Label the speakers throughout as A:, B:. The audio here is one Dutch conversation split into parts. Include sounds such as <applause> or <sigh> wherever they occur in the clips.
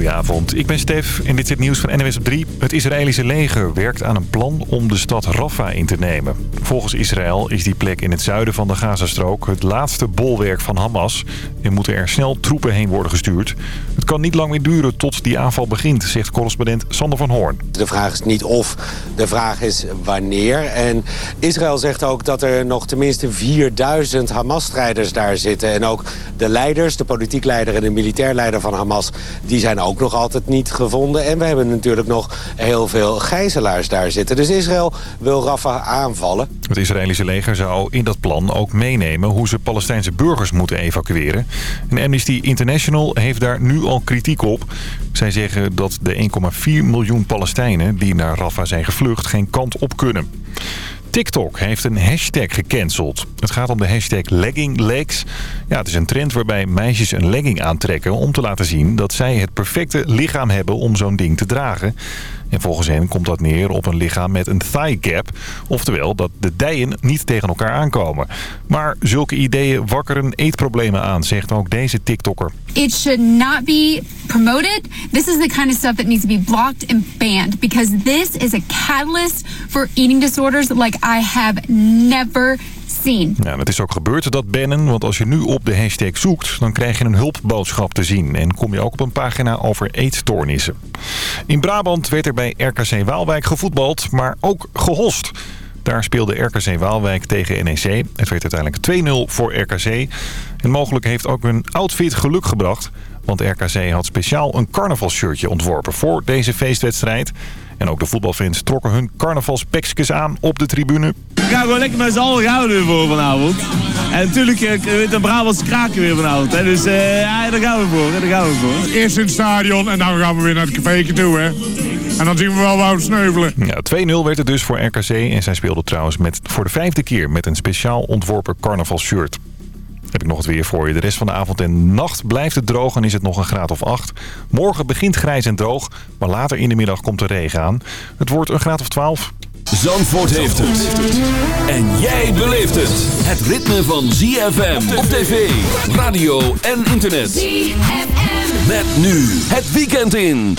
A: Goedenavond, ik ben Stef en dit is het nieuws van NWS op 3. Het Israëlische leger werkt aan een plan om de stad Rafah in te nemen. Volgens Israël is die plek in het zuiden van de Gazastrook het laatste bolwerk van Hamas... en moeten er snel troepen heen worden gestuurd. Kan niet lang meer duren tot die aanval begint, zegt correspondent Sander van Hoorn.
B: De vraag is niet of, de vraag is wanneer. En Israël zegt ook dat er nog tenminste 4000 Hamas-strijders daar zitten. En ook de leiders, de politiek leider en de militair leider van Hamas... die zijn ook nog altijd niet gevonden. En we hebben natuurlijk nog heel veel gijzelaars daar zitten. Dus Israël wil Rafah aanvallen.
A: Het Israëlische leger zou in dat plan ook meenemen hoe ze Palestijnse burgers moeten evacueren. En Amnesty International heeft daar nu al kritiek op. Zij zeggen dat de 1,4 miljoen Palestijnen die naar Rafah zijn gevlucht geen kant op kunnen. TikTok heeft een hashtag gecanceld. Het gaat om de hashtag legginglegs. Ja, het is een trend waarbij meisjes een legging aantrekken om te laten zien dat zij het perfecte lichaam hebben om zo'n ding te dragen. En volgens hen komt dat neer op een lichaam met een thigh gap. Oftewel dat de dijen niet tegen elkaar aankomen. Maar zulke ideeën wakkeren eetproblemen aan, zegt ook deze TikToker.
C: It should not be promoted. This is the kind of stuff that needs to be blocked and banned. Because this is a catalyst for eating disorders like I have never seen.
A: Ja, het is ook gebeurd, dat bannen. Want als je nu op de hashtag zoekt, dan krijg je een hulpboodschap te zien. En kom je ook op een pagina over eetstoornissen. In Brabant werd er bij RKC Waalwijk gevoetbald, maar ook gehost. Daar speelde RKC Waalwijk tegen NEC. Het werd uiteindelijk 2-0 voor RKC. En mogelijk heeft ook hun outfit geluk gebracht. Want RKC had speciaal een carnavalshirtje ontworpen voor deze feestwedstrijd. En ook de voetbalfans trokken hun carnavalspeksjes aan op de tribune.
D: We gaan gewoon lekker met z'n allen houden voor vanavond. En natuurlijk uh, de Brabantse kraken weer vanavond. Hè. Dus uh, ja, daar gaan we voor. Daar gaan we voor.
E: Eerst in het stadion en dan gaan we weer naar het café toe. Hè. En dan zien we wel waar we sneuvelen.
A: Ja, 2-0 werd het dus voor RKC. En zij speelde trouwens met, voor de vijfde keer met een speciaal ontworpen carnavalshirt. Heb ik nog het weer voor je. De rest van de avond en nacht blijft het droog en is het nog een graad of 8. Morgen begint grijs en droog, maar later in de middag komt de regen aan. Het wordt een graad of 12.
F: Zandvoort heeft het. En jij beleeft het. Het ritme van ZFM op tv, radio en internet.
C: ZFM.
F: Met nu het weekend in.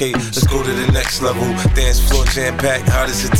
G: Okay, let's go to the next level. Dance floor jam packed, as a tea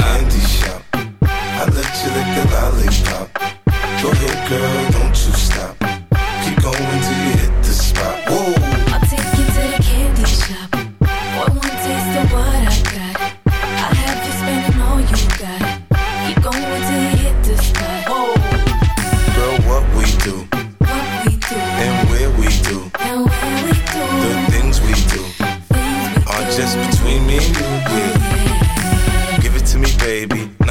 H: <laughs> candy shop. I let you lick the lollipop. Go ahead, girl, don't you stop. Keep going till you hit the spot.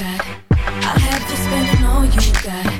I: got? I'll have you spending all you got.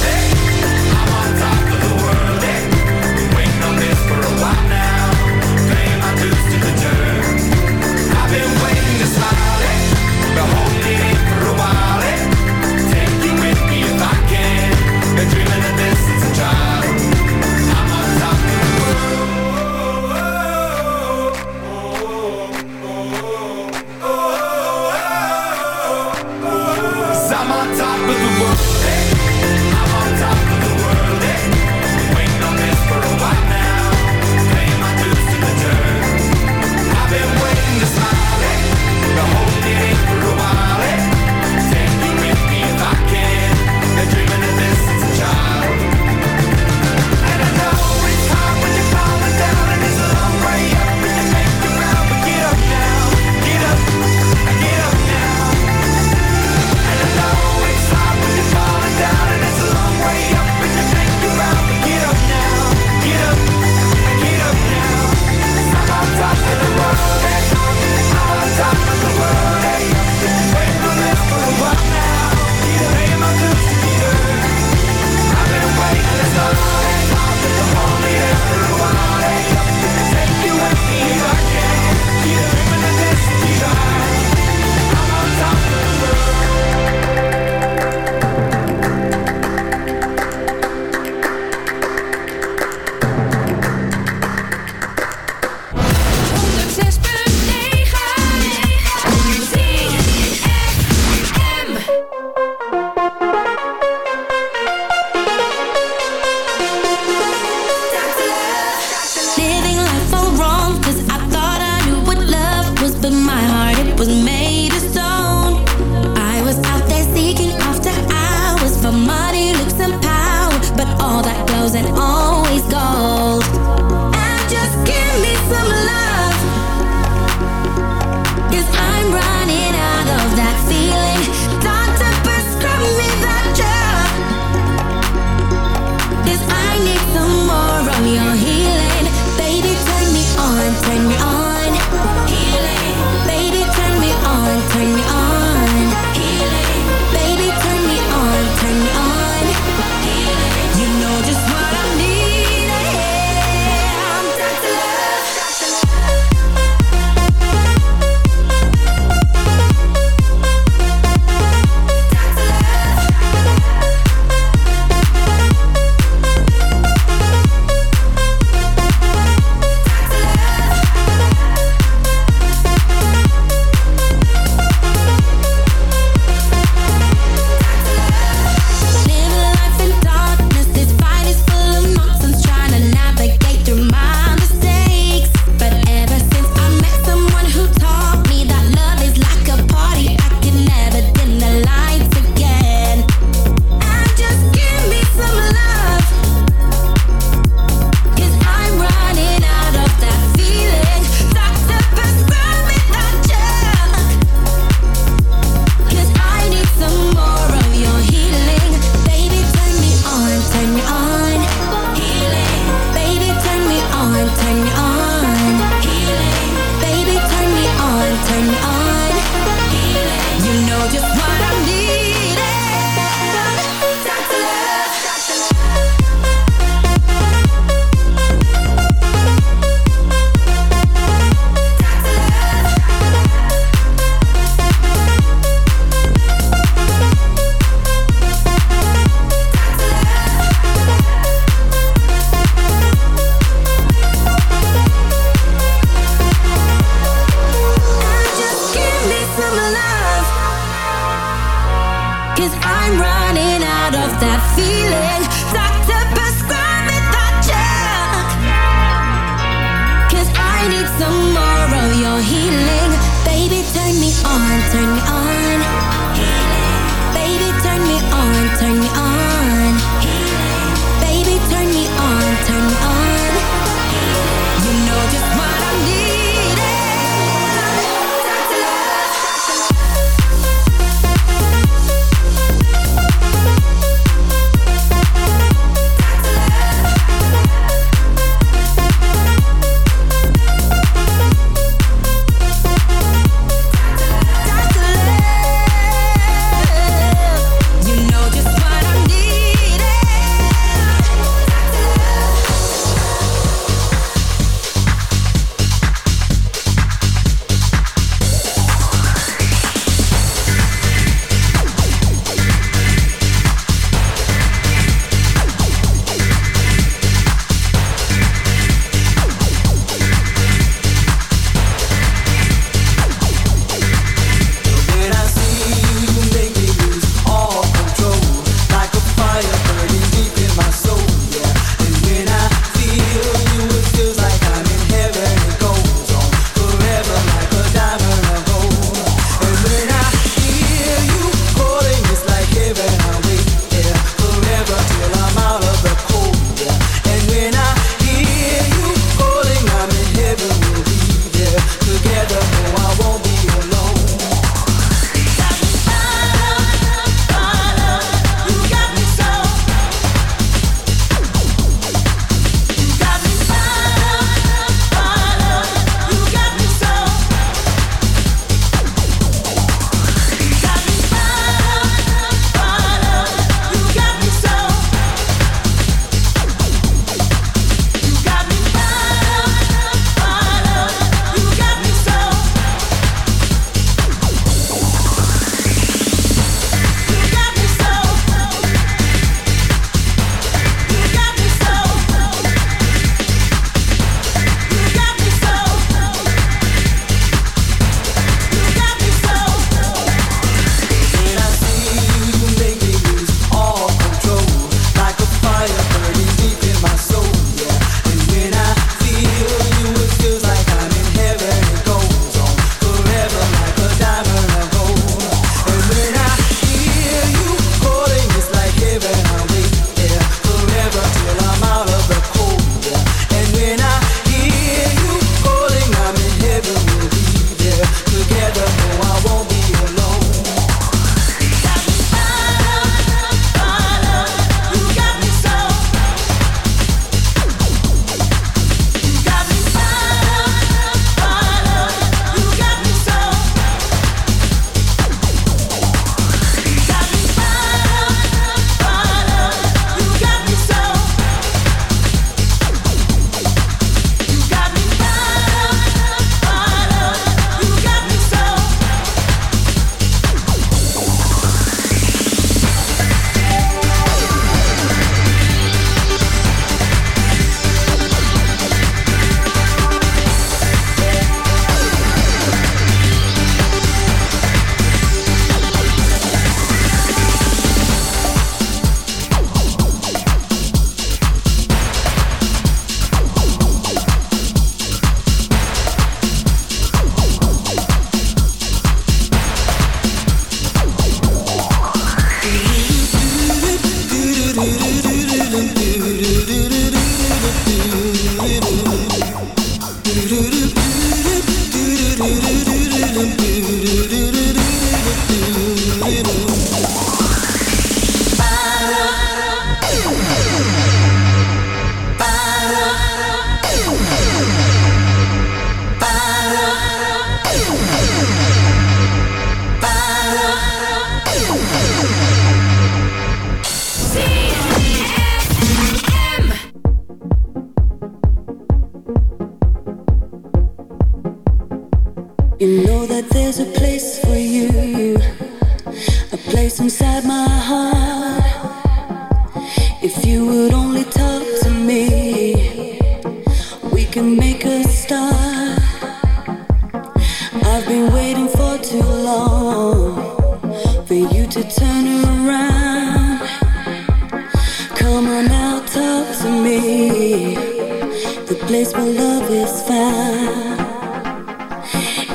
J: the
K: place where love is found.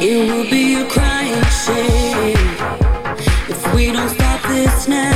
K: It will be a crying shame if we don't stop this now.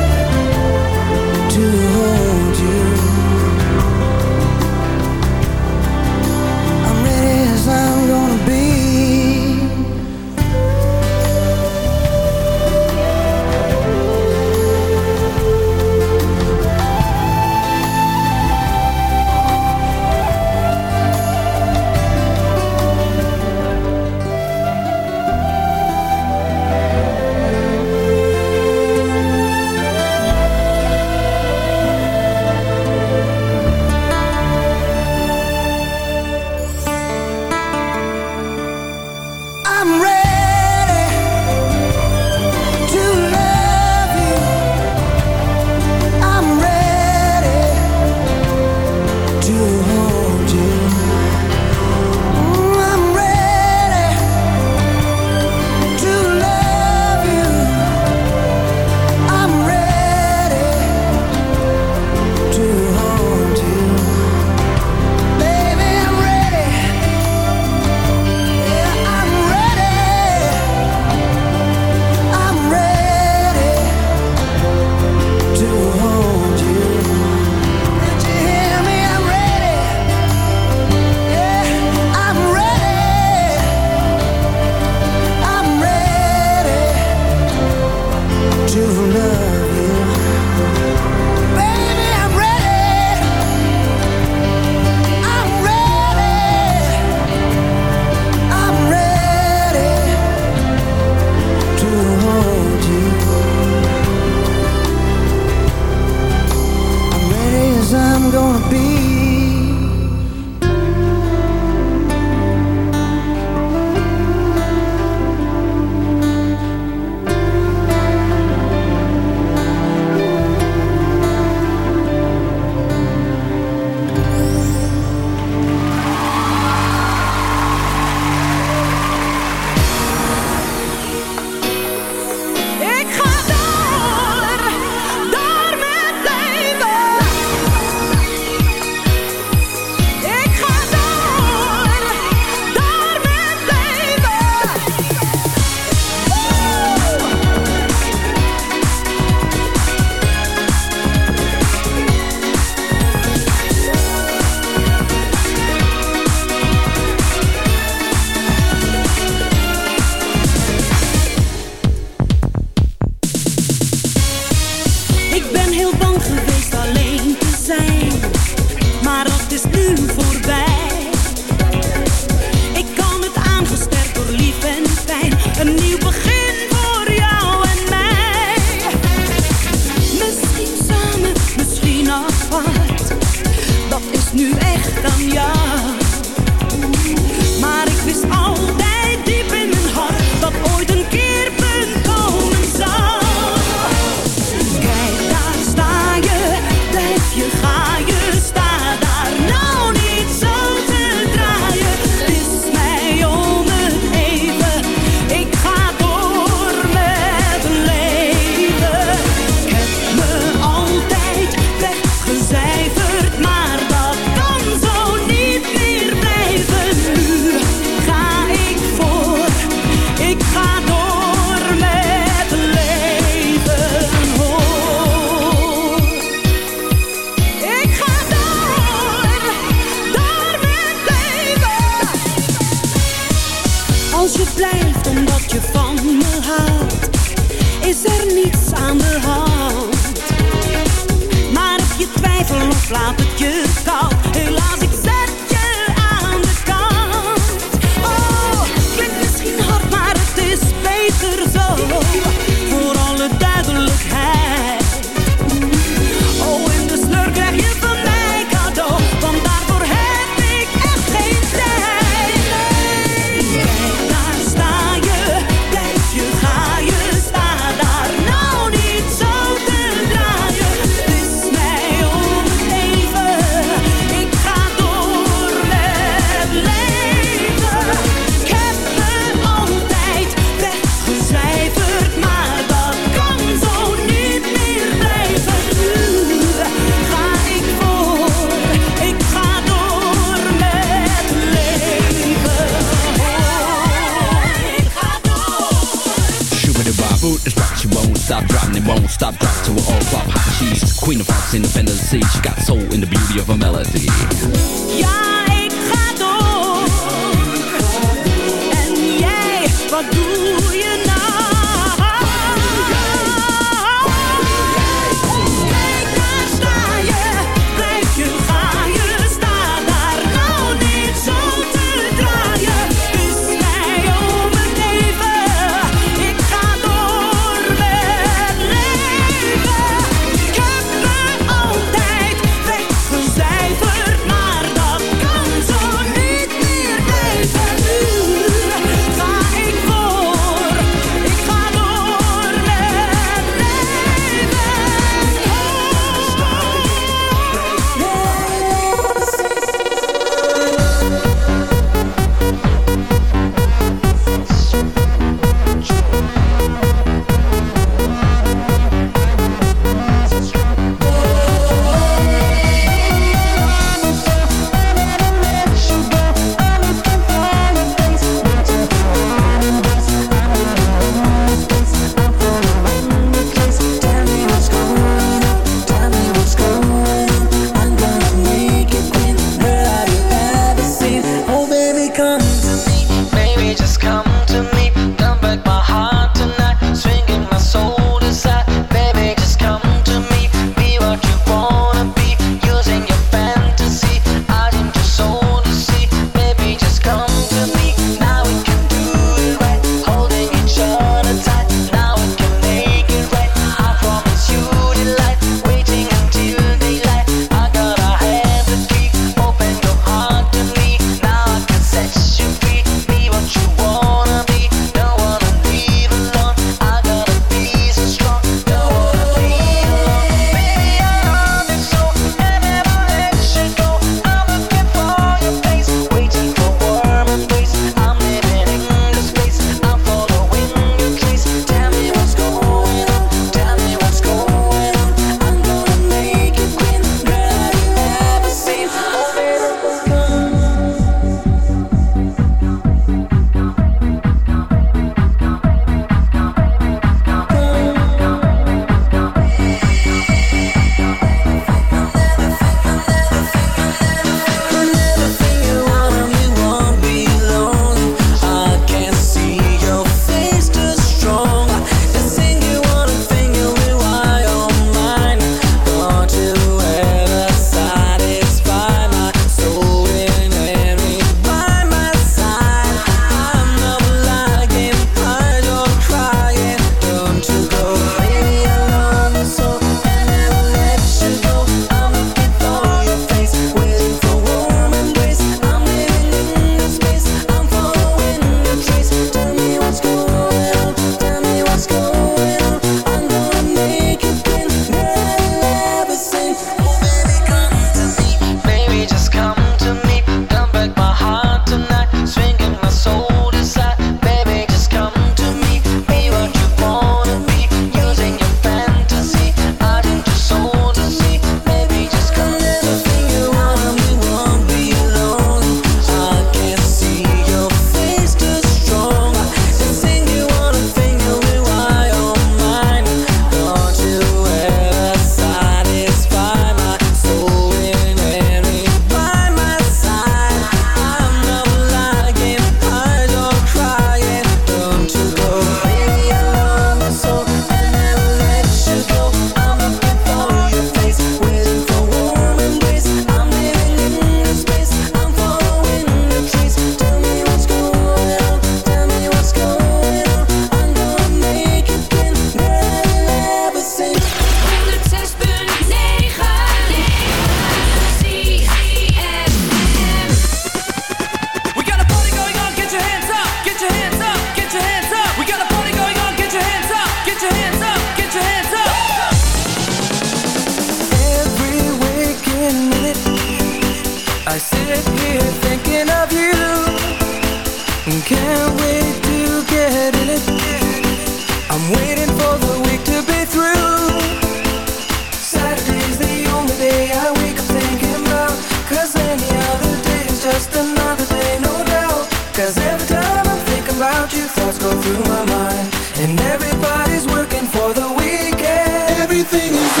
L: go through my mind. And everybody's working for the weekend.
M: Everything is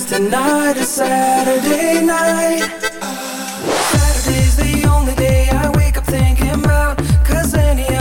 M: Cause
L: tonight is Saturday night. Saturday's the only day I wake up thinking about Cause any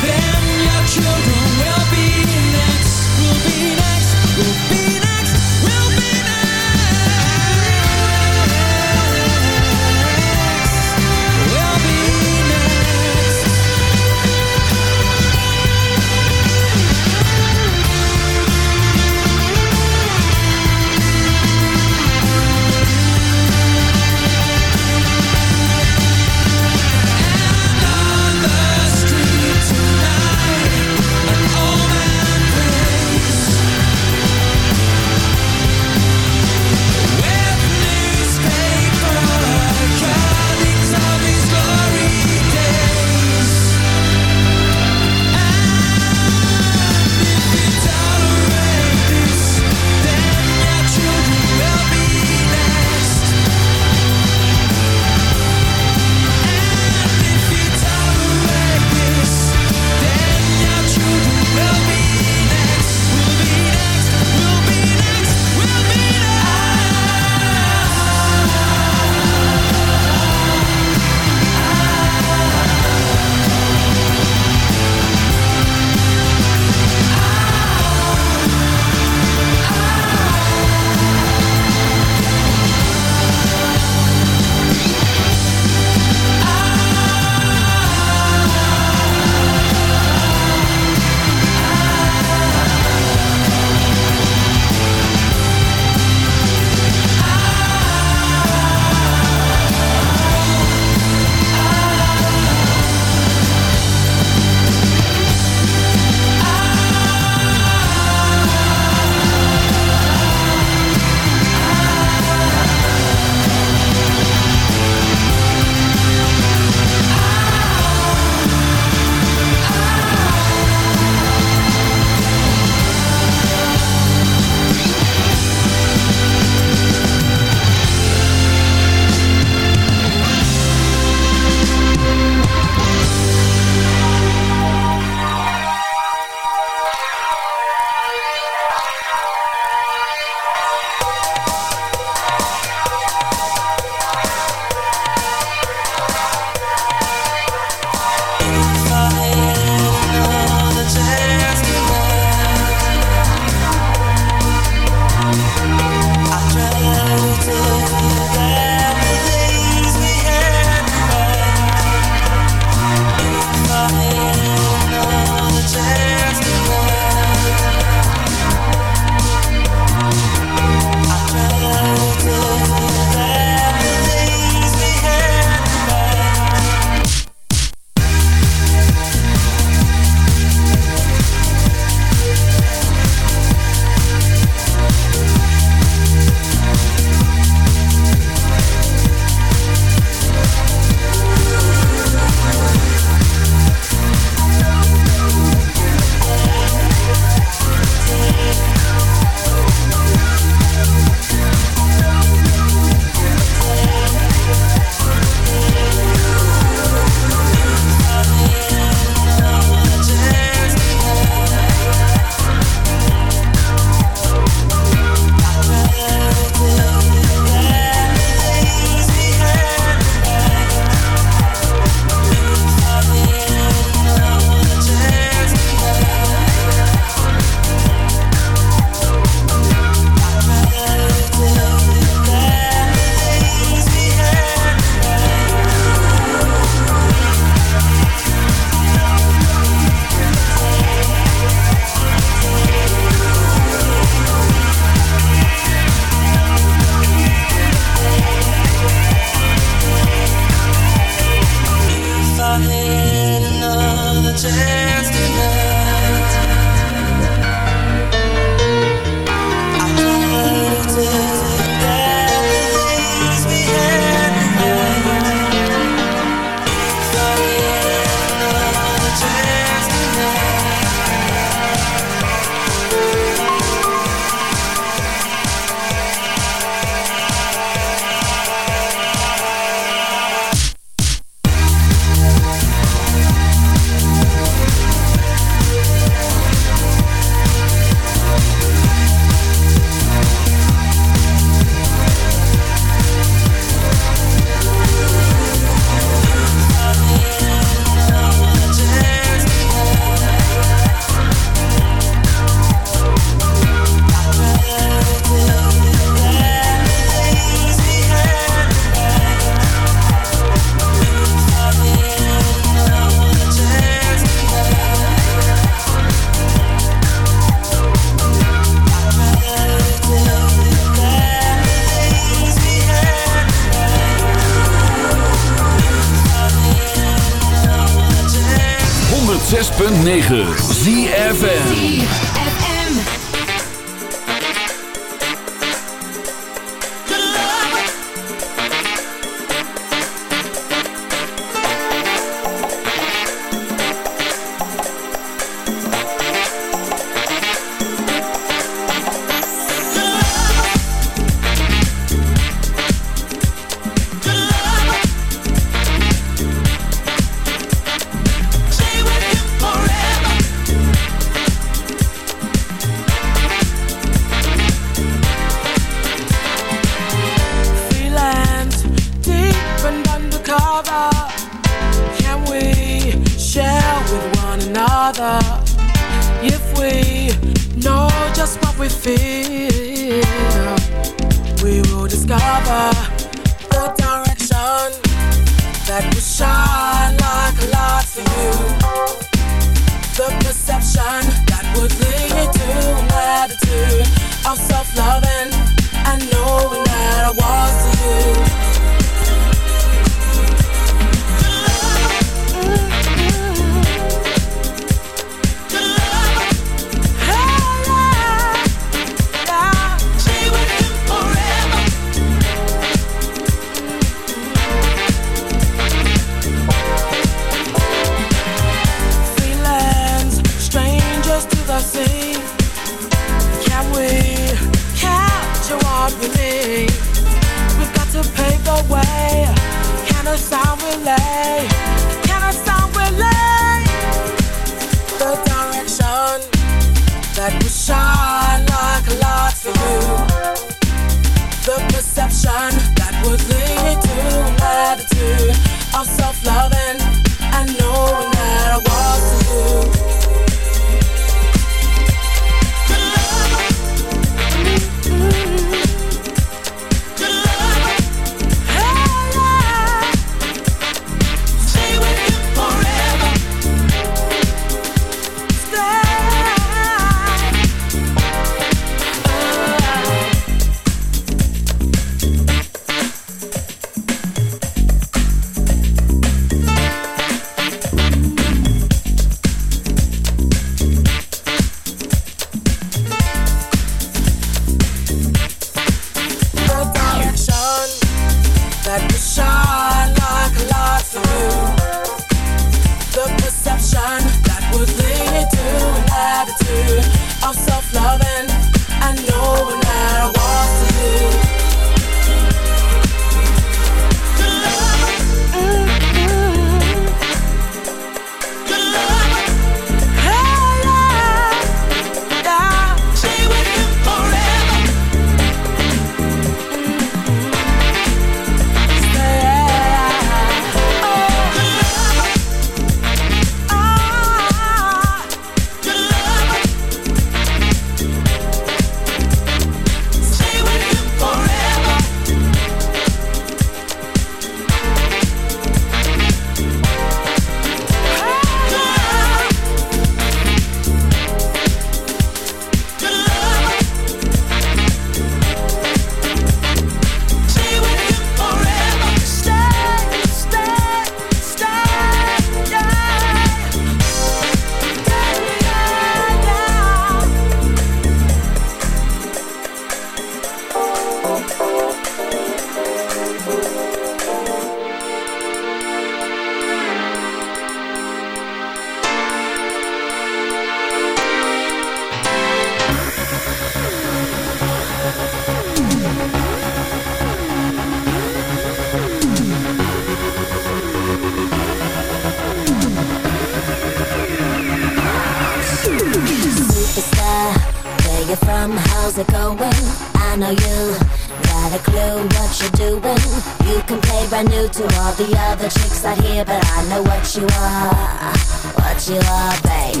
L: the other
N: chicks out here, but I know what you are, what you are, baby.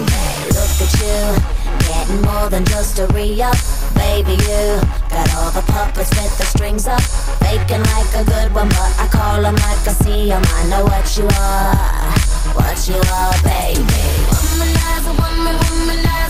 N: Look at you, getting more than just a re-up, baby. You got all the puppets with the strings up, faking like a good one, but I call them like I see them. I know what you are, what you are, baby. Womanizer, woman, womanizer.